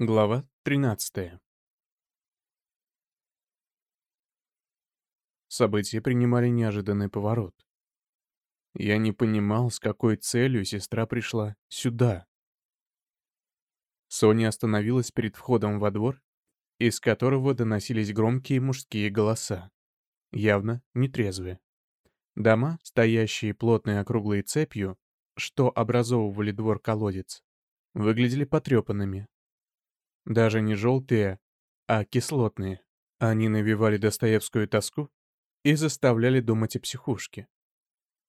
Глава 13. События принимали неожиданный поворот. Я не понимал, с какой целью сестра пришла сюда. Соня остановилась перед входом во двор, из которого доносились громкие мужские голоса, явно нетрезвые. Дома, стоящие плотной округлой цепью, что образовывали двор-колодец, выглядели потрепанными. Даже не желтые, а кислотные. Они навевали Достоевскую тоску и заставляли думать о психушке.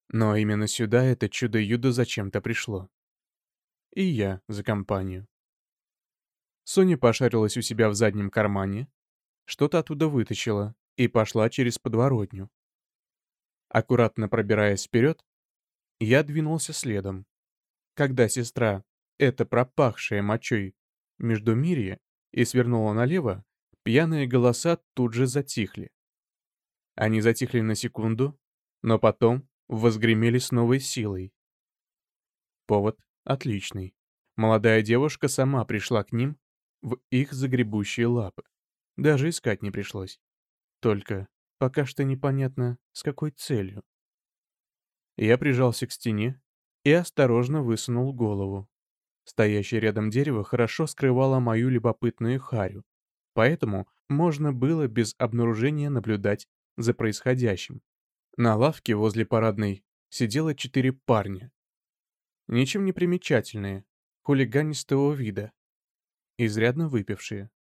Но именно сюда это чудо-юдо зачем-то пришло. И я за компанию. Соня пошарилась у себя в заднем кармане, что-то оттуда вытащила и пошла через подворотню. Аккуратно пробираясь вперед, я двинулся следом. Когда сестра, эта пропахшая мочой междумирье, и свернула налево, пьяные голоса тут же затихли. Они затихли на секунду, но потом возгремели с новой силой. Повод отличный. Молодая девушка сама пришла к ним в их загребущие лапы. Даже искать не пришлось. Только Пока что непонятно, с какой целью. Я прижался к стене и осторожно высунул голову. Стоящее рядом дерево хорошо скрывало мою любопытную харю, поэтому можно было без обнаружения наблюдать за происходящим. На лавке возле парадной сидело четыре парня. Ничем не примечательные, хулиганистого вида, изрядно выпившие.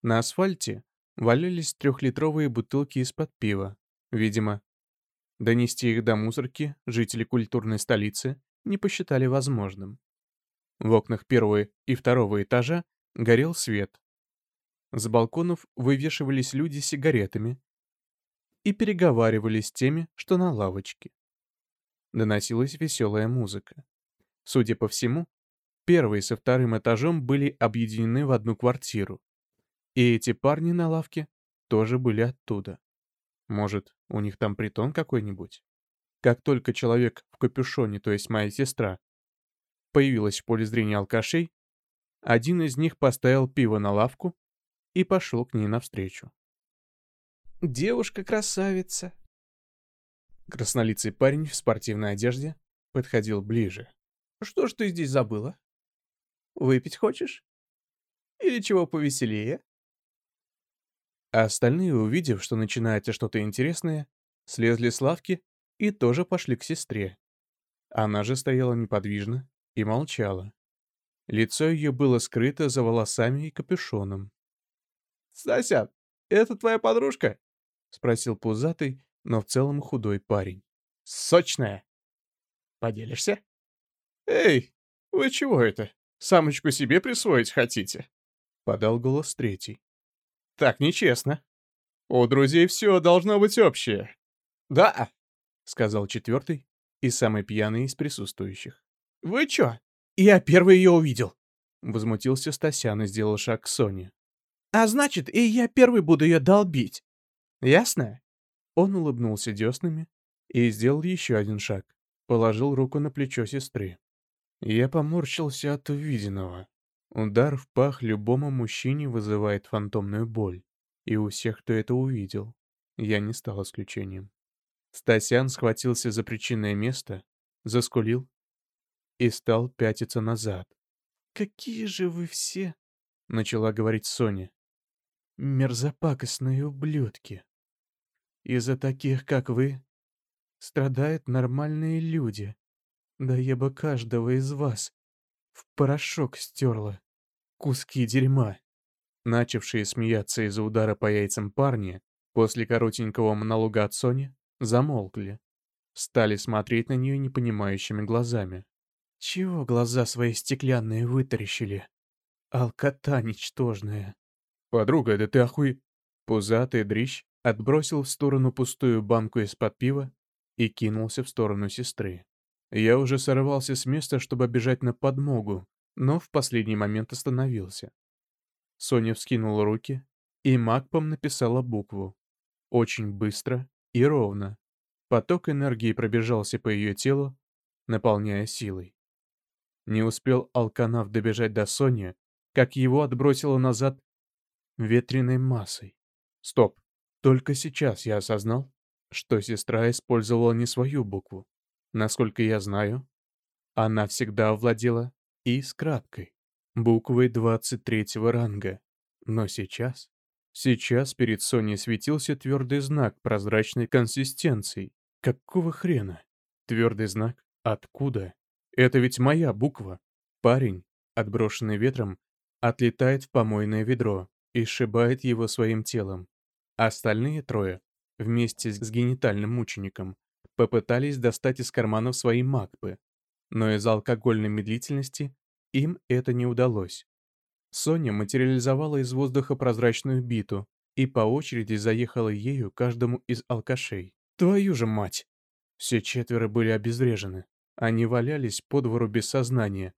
На асфальте валялись трехлитровые бутылки из-под пива. Видимо, донести их до мусорки жители культурной столицы не посчитали возможным. В окнах первого и второго этажа горел свет. С балконов вывешивались люди с сигаретами и переговаривались с теми, что на лавочке. Доносилась веселая музыка. Судя по всему, первый со вторым этажом были объединены в одну квартиру. И эти парни на лавке тоже были оттуда. Может, у них там притон какой-нибудь? Как только человек в капюшоне, то есть моя сестра, появилась в поле зрения алкашей, один из них поставил пиво на лавку и пошел к ней навстречу. «Девушка-красавица!» Краснолицый парень в спортивной одежде подходил ближе. «Что ж ты здесь забыла? Выпить хочешь? Или чего повеселее?» А остальные, увидев, что начинается что-то интересное, слезли с лавки и тоже пошли к сестре. Она же стояла неподвижно и молчала. Лицо ее было скрыто за волосами и капюшоном. «Стася, это твоя подружка?» — спросил пузатый, но в целом худой парень. «Сочная. Поделишься?» «Эй, вы чего это? Самочку себе присвоить хотите?» — подал голос третий. Так нечестно. У друзей все должно быть общее. Да, сказал четвертый и самый пьяный из присутствующих. Вы чё? Я первый ее увидел. Возмутился Стасян и сделал шаг к Соне. А значит, и я первый буду ее долбить. Ясно? Он улыбнулся деснами и сделал еще один шаг. Положил руку на плечо сестры. Я поморщился от увиденного. Удар в пах любому мужчине вызывает фантомную боль. И у всех, кто это увидел. Я не стал исключением. Стасян схватился за причинное место, заскулил и стал пятиться назад. «Какие же вы все!» — начала говорить Соня. «Мерзопакостные ублюдки. Из-за таких, как вы, страдают нормальные люди. Да я бы каждого из вас в порошок стерла. Куски дерьма. Начавшие смеяться из-за удара по яйцам парни, после коротенького монолога от Сони, замолкли. Стали смотреть на нее непонимающими глазами. «Чего глаза свои стеклянные вытаращили? Алкота ничтожная!» «Подруга, да ты охуй...» Пузатый дрищ отбросил в сторону пустую банку из-под пива и кинулся в сторону сестры. Я уже сорвался с места, чтобы бежать на подмогу, но в последний момент остановился. Соня вскинула руки, и магпом написала букву. Очень быстро и ровно. Поток энергии пробежался по ее телу, наполняя силой. Не успел Алканав добежать до Сони, как его отбросило назад ветреной массой. Стоп. Только сейчас я осознал, что сестра использовала не свою букву. Насколько я знаю, она всегда владела и с краткой, буквой 23 ранга. Но сейчас... Сейчас перед Соней светился твердый знак прозрачной консистенции. Какого хрена? Твердый знак? Откуда? Это ведь моя буква. Парень, отброшенный ветром, отлетает в помойное ведро и сшибает его своим телом. Остальные трое, вместе с генитальным мучеником, попытались достать из карманов свои макпы, но из-за алкогольной медлительности им это не удалось. Соня материализовала из воздуха прозрачную биту и по очереди заехала ею каждому из алкашей. Твою же мать! Все четверо были обезврежены. Они валялись по двору без сознания,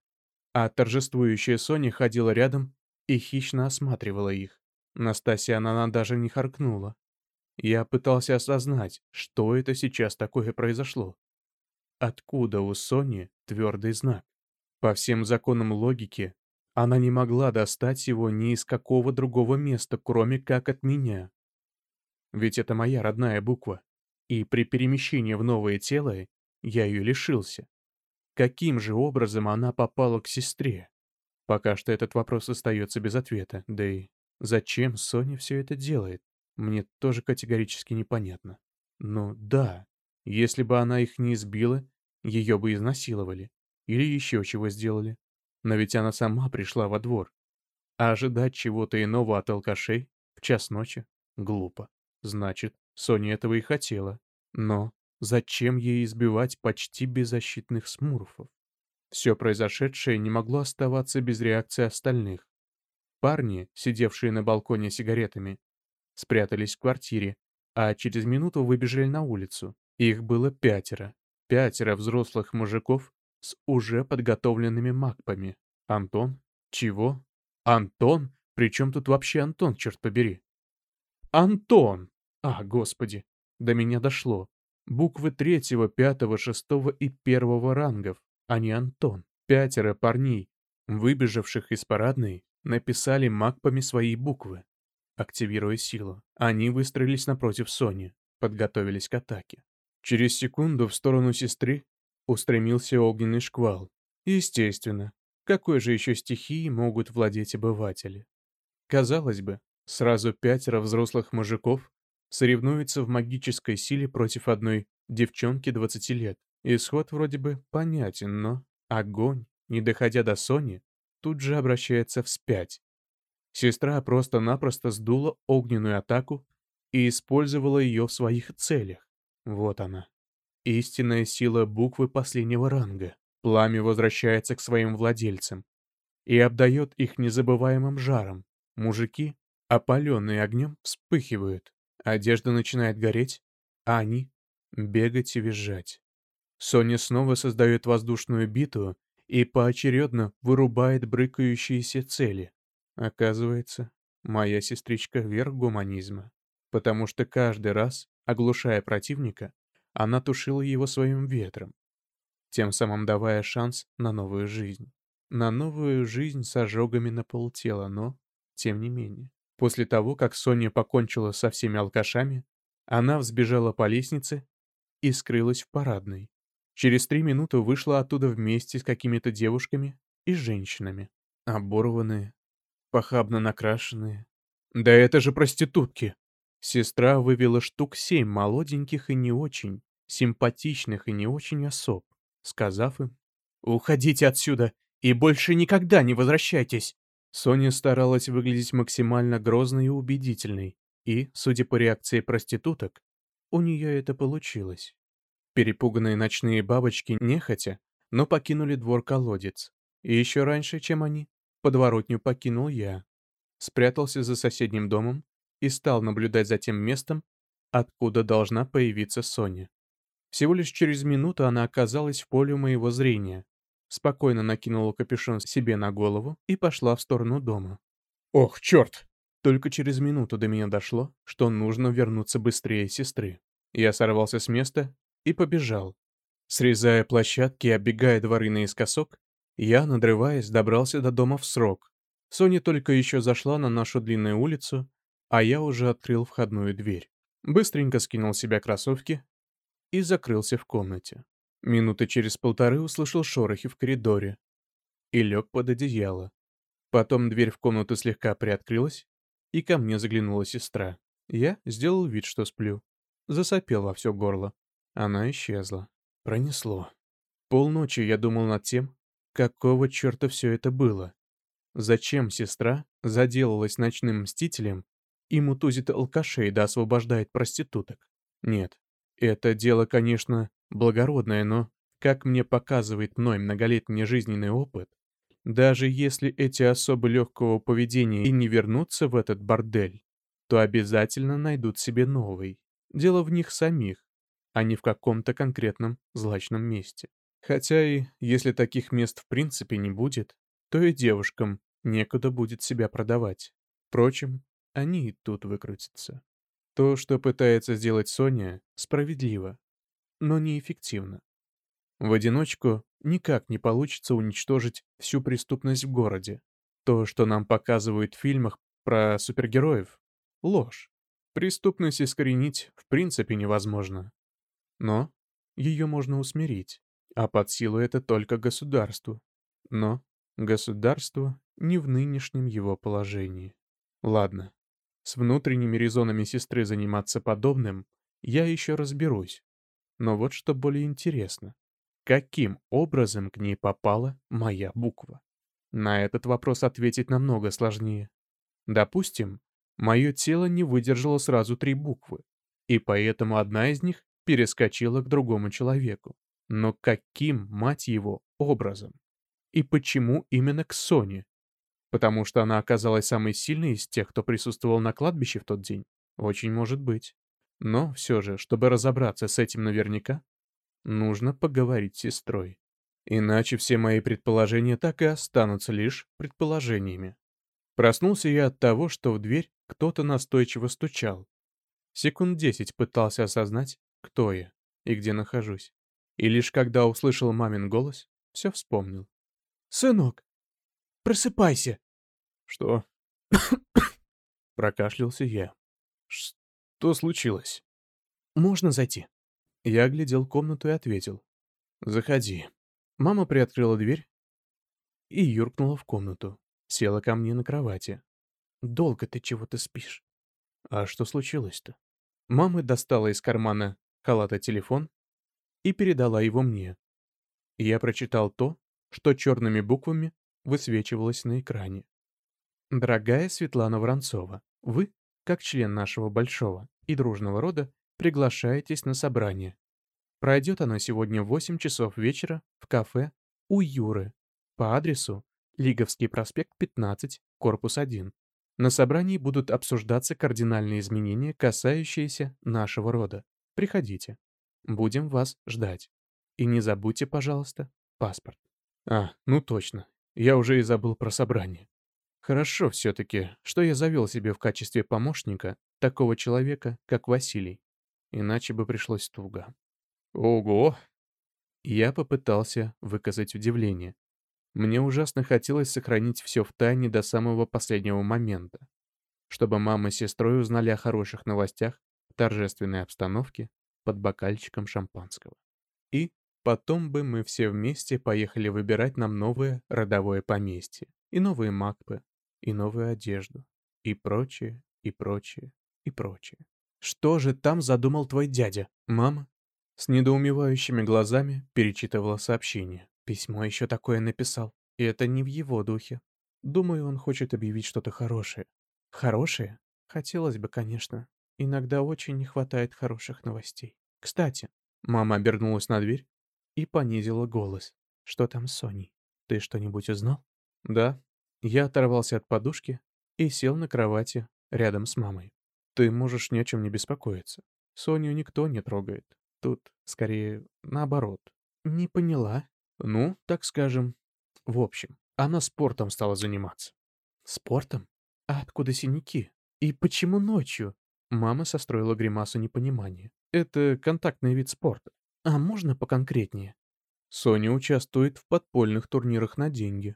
а торжествующая Соня ходила рядом и хищно осматривала их. Настасья она даже не харкнула. Я пытался осознать, что это сейчас такое произошло. Откуда у Сони твердый знак? По всем законам логики, она не могла достать его ни из какого другого места, кроме как от меня. Ведь это моя родная буква, и при перемещении в новое тело я ее лишился. Каким же образом она попала к сестре? Пока что этот вопрос остается без ответа, да и зачем Соня все это делает, мне тоже категорически непонятно. Ну да, если бы она их не избила, ее бы изнасиловали. Или еще чего сделали. Но ведь она сама пришла во двор. А ожидать чего-то иного от алкашей в час ночи глупо. Значит, Соня этого и хотела. Но зачем ей избивать почти беззащитных смурфов? Все произошедшее не могло оставаться без реакции остальных. Парни, сидевшие на балконе сигаретами, спрятались в квартире, а через минуту выбежали на улицу. Их было пятеро. Пятеро взрослых мужиков с уже подготовленными макпами. Антон? Чего? Антон? Причем тут вообще Антон, черт побери? Антон! А, господи, до меня дошло. Буквы третьего, пятого, шестого и первого рангов, а не Антон. Пятеро парней, выбежавших из парадной, написали макпами свои буквы. Активируя силу, они выстроились напротив Сони, подготовились к атаке. Через секунду в сторону сестры устремился огненный шквал. Естественно, какой же еще стихией могут владеть обыватели? Казалось бы, сразу пятеро взрослых мужиков соревнуются в магической силе против одной девчонки 20 лет. Исход вроде бы понятен, но огонь, не доходя до Сони, тут же обращается вспять. Сестра просто-напросто сдула огненную атаку и использовала ее в своих целях. Вот она. Истинная сила буквы последнего ранга. Пламя возвращается к своим владельцам и обдает их незабываемым жаром. Мужики, опаленные огнем, вспыхивают. Одежда начинает гореть, а они — бегать и визжать. Соня снова создает воздушную биту и поочередно вырубает брыкающиеся цели. Оказывается, моя сестричка верх гуманизма, потому что каждый раз, оглушая противника, она тушила его своим ветром, тем самым давая шанс на новую жизнь. На новую жизнь с ожогами на полтела, но, тем не менее. После того, как Соня покончила со всеми алкашами, она взбежала по лестнице и скрылась в парадной. Через три минуты вышла оттуда вместе с какими-то девушками и женщинами. Оборванные, похабно накрашенные. Да это же проститутки! Сестра вывела штук семь молоденьких и не очень, симпатичных и не очень особ, сказав им «Уходите отсюда и больше никогда не возвращайтесь!» Соня старалась выглядеть максимально грозной и убедительной, и, судя по реакции проституток, у нее это получилось. Перепуганные ночные бабочки нехотя, но покинули двор-колодец. И еще раньше, чем они, подворотню покинул я. Спрятался за соседним домом и стал наблюдать за тем местом, откуда должна появиться Соня. Всего лишь через минуту она оказалась в поле моего зрения, спокойно накинула капюшон себе на голову и пошла в сторону дома. «Ох, черт!» Только через минуту до меня дошло, что нужно вернуться быстрее сестры. Я сорвался с места и побежал. Срезая площадки и оббегая дворы наискосок, я, надрываясь, добрался до дома в срок. Соня только еще зашла на нашу длинную улицу, а я уже открыл входную дверь. Быстренько скинул себя кроссовки и закрылся в комнате. Минуты через полторы услышал шорохи в коридоре и лег под одеяло. Потом дверь в комнату слегка приоткрылась, и ко мне заглянула сестра. Я сделал вид, что сплю. Засопел во все горло. Она исчезла. Пронесло. Полночи я думал над тем, какого черта все это было. Зачем сестра заделалась ночным мстителем и мутузит алкашей да освобождает проституток? Нет, это дело, конечно, благородное, но, как мне показывает мной многолетний жизненный опыт, даже если эти особы легкого поведения и не вернутся в этот бордель, то обязательно найдут себе новый. Дело в них самих, а не в каком-то конкретном злачном месте. Хотя и если таких мест в принципе не будет, то и девушкам некуда будет себя продавать. Впрочем, они и тут выкрутятся. То, что пытается сделать Соня, справедливо, но неэффективно. В одиночку никак не получится уничтожить всю преступность в городе. То, что нам показывают в фильмах про супергероев — ложь. Преступность искоренить в принципе невозможно. Но ее можно усмирить, а под силу это только государству. Но государству не в нынешнем его положении. Ладно, с внутренними резонами сестры заниматься подобным я еще разберусь. Но вот что более интересно каким образом к ней попала моя буква? На этот вопрос ответить намного сложнее. Допустим, мое тело не выдержало сразу три буквы, и поэтому одна из них перескочила к другому человеку. Но каким, мать его, образом? И почему именно к Соне? Потому что она оказалась самой сильной из тех, кто присутствовал на кладбище в тот день? Очень может быть. Но все же, чтобы разобраться с этим наверняка, Нужно поговорить с сестрой. Иначе все мои предположения так и останутся лишь предположениями. Проснулся я от того, что в дверь кто-то настойчиво стучал. Секунд десять пытался осознать, кто я и где нахожусь. И лишь когда услышал мамин голос, все вспомнил. «Сынок, просыпайся!» «Что?» Прокашлялся я. «Что случилось?» «Можно зайти?» Я оглядел комнату и ответил. «Заходи». Мама приоткрыла дверь и юркнула в комнату. Села ко мне на кровати. «Долго ты чего-то спишь?» «А что случилось-то?» Мама достала из кармана халата телефон и передала его мне. Я прочитал то, что черными буквами высвечивалось на экране. «Дорогая Светлана Воронцова, вы, как член нашего большого и дружного рода, приглашаетесь на собрание. Пройдет оно сегодня в 8 часов вечера в кафе у Юры по адресу Лиговский проспект 15, корпус 1. На собрании будут обсуждаться кардинальные изменения, касающиеся нашего рода. Приходите. Будем вас ждать. И не забудьте, пожалуйста, паспорт. А, ну точно. Я уже и забыл про собрание. Хорошо все-таки, что я завел себе в качестве помощника такого человека, как Василий иначе бы пришлось туго. Ого! Я попытался выказать удивление. Мне ужасно хотелось сохранить все в тайне до самого последнего момента, чтобы мама с сестрой узнали о хороших новостях в торжественной обстановке под бокальчиком шампанского. И потом бы мы все вместе поехали выбирать нам новое родовое поместье, и новые макпы, и новую одежду, и прочее, и прочее, и прочее. Что же там задумал твой дядя, мама? С недоумевающими глазами перечитывала сообщение. Письмо еще такое написал. И это не в его духе. Думаю, он хочет объявить что-то хорошее. Хорошее? Хотелось бы, конечно. Иногда очень не хватает хороших новостей. Кстати, мама обернулась на дверь и понизила голос. Что там с Соней? Ты что-нибудь узнал? Да. Я оторвался от подушки и сел на кровати рядом с мамой. Ты можешь ни о чем не беспокоиться. Соню никто не трогает. Тут, скорее, наоборот. Не поняла. Ну, так скажем. В общем, она спортом стала заниматься. Спортом? А откуда синяки? И почему ночью? Мама состроила гримасу непонимания. Это контактный вид спорта. А можно поконкретнее? Соня участвует в подпольных турнирах на деньги.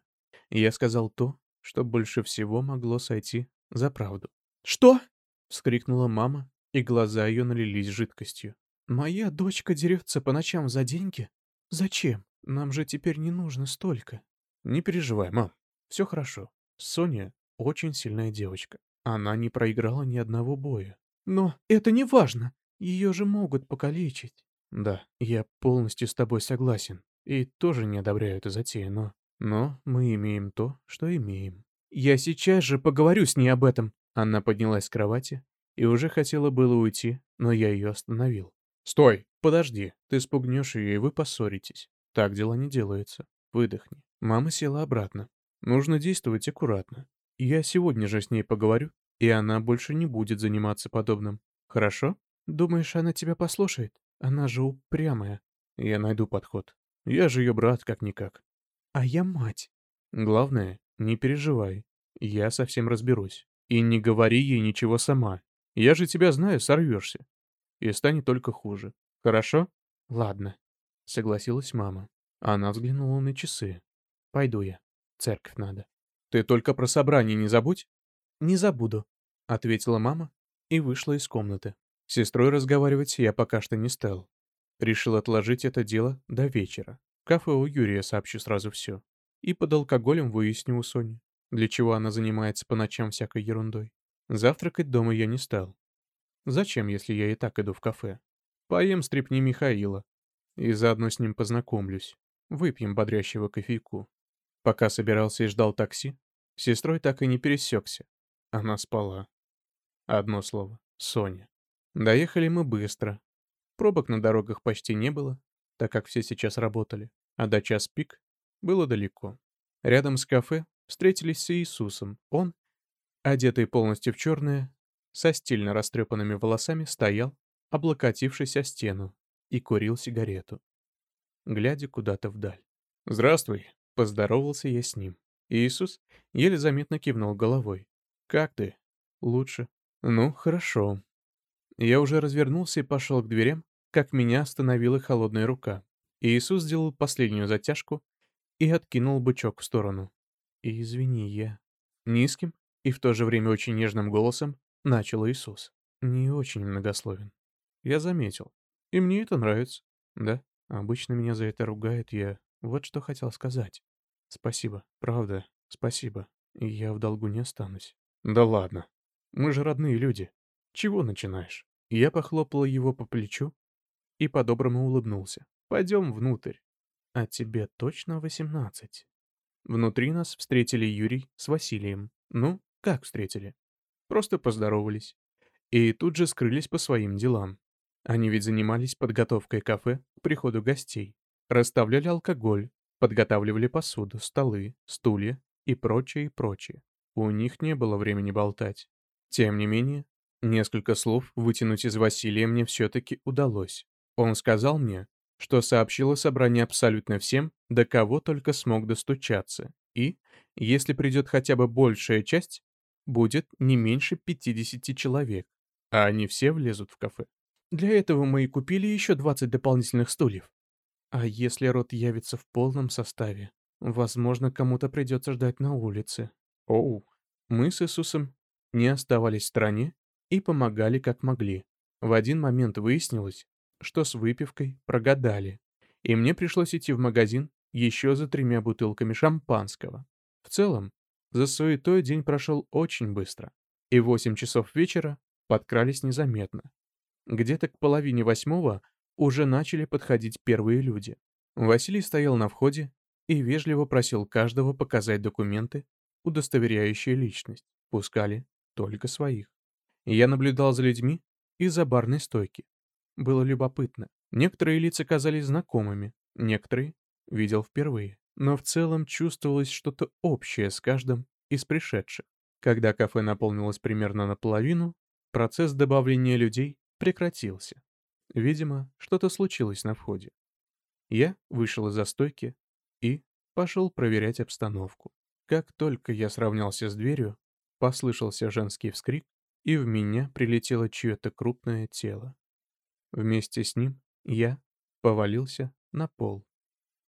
Я сказал то, что больше всего могло сойти за правду. «Что?» — вскрикнула мама, и глаза ее налились жидкостью. «Моя дочка дерется по ночам за деньги? Зачем? Нам же теперь не нужно столько». «Не переживай, мам. Все хорошо. Соня очень сильная девочка. Она не проиграла ни одного боя. Но это не важно. Ее же могут покалечить. Да, я полностью с тобой согласен. И тоже не одобряю эту затею, но... Но мы имеем то, что имеем. Я сейчас же поговорю с ней об этом. Она поднялась с кровати и уже хотела было уйти, но я ее остановил. «Стой! Подожди, ты спугнешь ее, и вы поссоритесь. Так дела не делаются. Выдохни». Мама села обратно. Нужно действовать аккуратно. Я сегодня же с ней поговорю, и она больше не будет заниматься подобным. Хорошо? Думаешь, она тебя послушает? Она же упрямая. Я найду подход. Я же ее брат, как-никак. А я мать. Главное, не переживай. Я совсем разберусь. И не говори ей ничего сама. Я же тебя знаю, сорвешься. И станет только хуже. Хорошо? Ладно. Согласилась мама. Она взглянула на часы. Пойду я. Церковь надо. Ты только про собрание не забудь. Не забуду, ответила мама и вышла из комнаты. С сестрой разговаривать я пока что не стал. Решил отложить это дело до вечера. Кафе у Юрия сообщу сразу все. И под алкоголем выясню у Сони, для чего она занимается по ночам всякой ерундой. Завтракать дома я не стал. Зачем, если я и так иду в кафе? Поем стрипни Михаила. И заодно с ним познакомлюсь. Выпьем бодрящего кофейку. Пока собирался и ждал такси, сестрой так и не пересекся. Она спала. Одно слово — Соня. Доехали мы быстро. Пробок на дорогах почти не было, так как все сейчас работали, а до час пик было далеко. Рядом с кафе встретились с Иисусом. Он, одетый полностью в черное, со стильно растрепанными волосами, стоял, облокотившись о стену, и курил сигарету, глядя куда-то вдаль. «Здравствуй», — поздоровался я с ним. Иисус еле заметно кивнул головой. «Как ты?» «Лучше». «Ну, хорошо. Я уже развернулся и пошел к дверям, как меня остановила холодная рука. Иисус сделал последнюю затяжку и откинул бычок в сторону. И извини, я... Низким и в то же время очень нежным голосом начал Иисус. Не очень многословен. Я заметил. И мне это нравится. Да, обычно меня за это ругают, я вот что хотел сказать. Спасибо, правда, спасибо. Я в долгу не останусь. Да ладно. Мы же родные люди. «Чего начинаешь?» Я похлопал его по плечу и по-доброму улыбнулся. «Пойдем внутрь». «А тебе точно восемнадцать?» Внутри нас встретили Юрий с Василием. Ну, как встретили? Просто поздоровались. И тут же скрылись по своим делам. Они ведь занимались подготовкой кафе к приходу гостей. Расставляли алкоголь, подготавливали посуду, столы, стулья и прочее, и прочее. У них не было времени болтать. Тем не менее, Несколько слов вытянуть из Василия мне все-таки удалось. Он сказал мне, что сообщил о собрании абсолютно всем, до кого только смог достучаться, и, если придет хотя бы большая часть, будет не меньше 50 человек, а они все влезут в кафе. Для этого мы и купили еще 20 дополнительных стульев. А если род явится в полном составе, возможно, кому-то придется ждать на улице. Оу, мы с Иисусом не оставались в стороне и помогали как могли. В один момент выяснилось, что с выпивкой прогадали, и мне пришлось идти в магазин еще за тремя бутылками шампанского. В целом, за суетой день прошел очень быстро, и в 8 часов вечера подкрались незаметно. Где-то к половине восьмого уже начали подходить первые люди. Василий стоял на входе и вежливо просил каждого показать документы, удостоверяющие личность. Пускали только своих. Я наблюдал за людьми из-за барной стойки. Было любопытно. Некоторые лица казались знакомыми, некоторые видел впервые. Но в целом чувствовалось что-то общее с каждым из пришедших. Когда кафе наполнилось примерно наполовину, процесс добавления людей прекратился. Видимо, что-то случилось на входе. Я вышел из-за стойки и пошел проверять обстановку. Как только я сравнялся с дверью, послышался женский вскрик, и в меня прилетело чье-то крупное тело. Вместе с ним я повалился на пол.